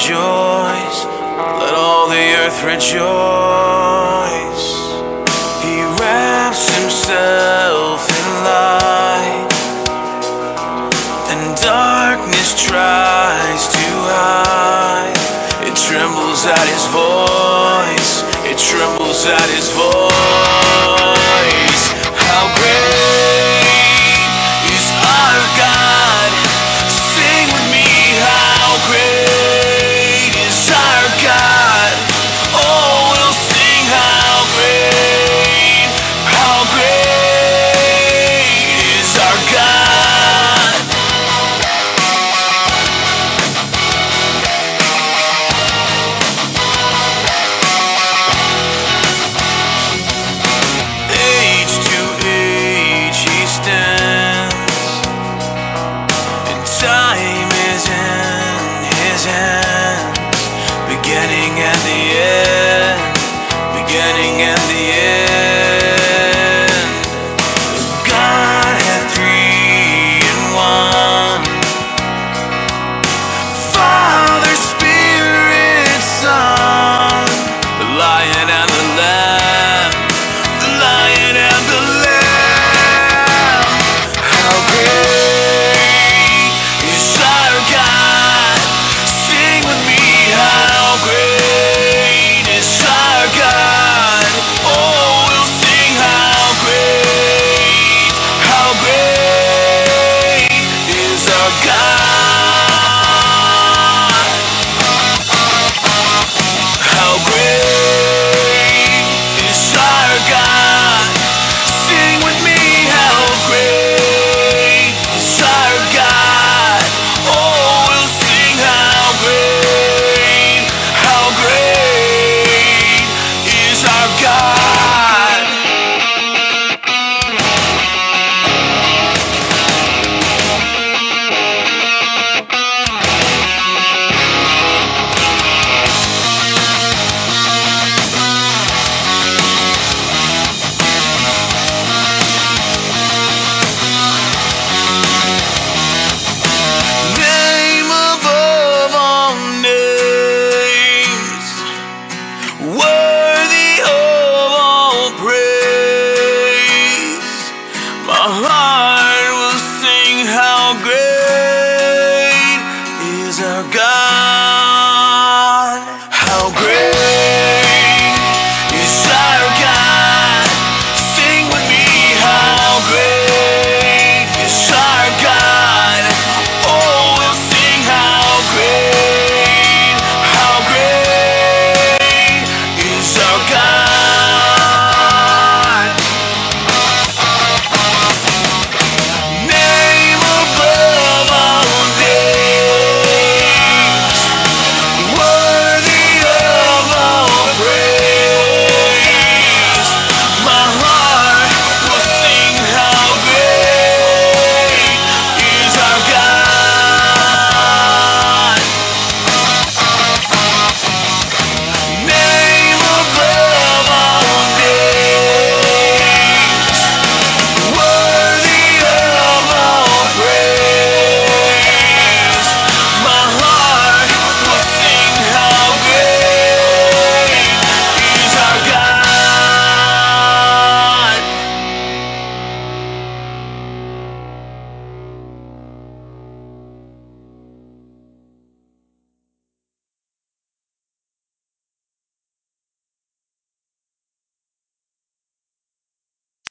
rejoice. Let all the earth rejoice. He wraps himself in light, and darkness tries to hide. It trembles at his voice. It trembles at his voice. Aha